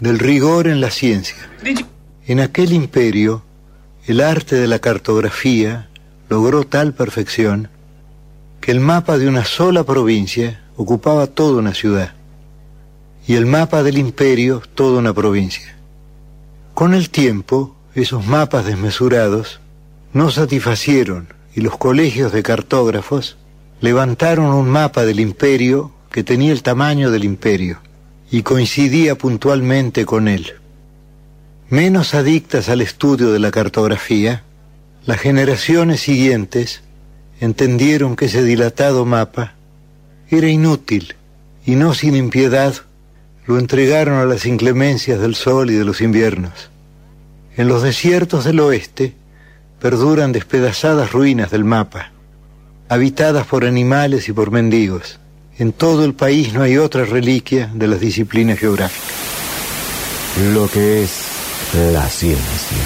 Del rigor en la ciencia. En aquel imperio, el arte de la cartografía logró tal perfección que el mapa de una sola provincia ocupaba toda una ciudad y el mapa del imperio toda una provincia. Con el tiempo, esos mapas desmesurados no satisfacieron y los colegios de cartógrafos levantaron un mapa del imperio que tenía el tamaño del imperio y coincidía puntualmente con él. Menos adictas al estudio de la cartografía, las generaciones siguientes entendieron que ese dilatado mapa era inútil y no sin impiedad lo entregaron a las inclemencias del sol y de los inviernos. En los desiertos del oeste perduran despedazadas ruinas del mapa, habitadas por animales y por mendigos. En todo el país no hay otra reliquia de las disciplinas geográficas. Lo que es la ciencia.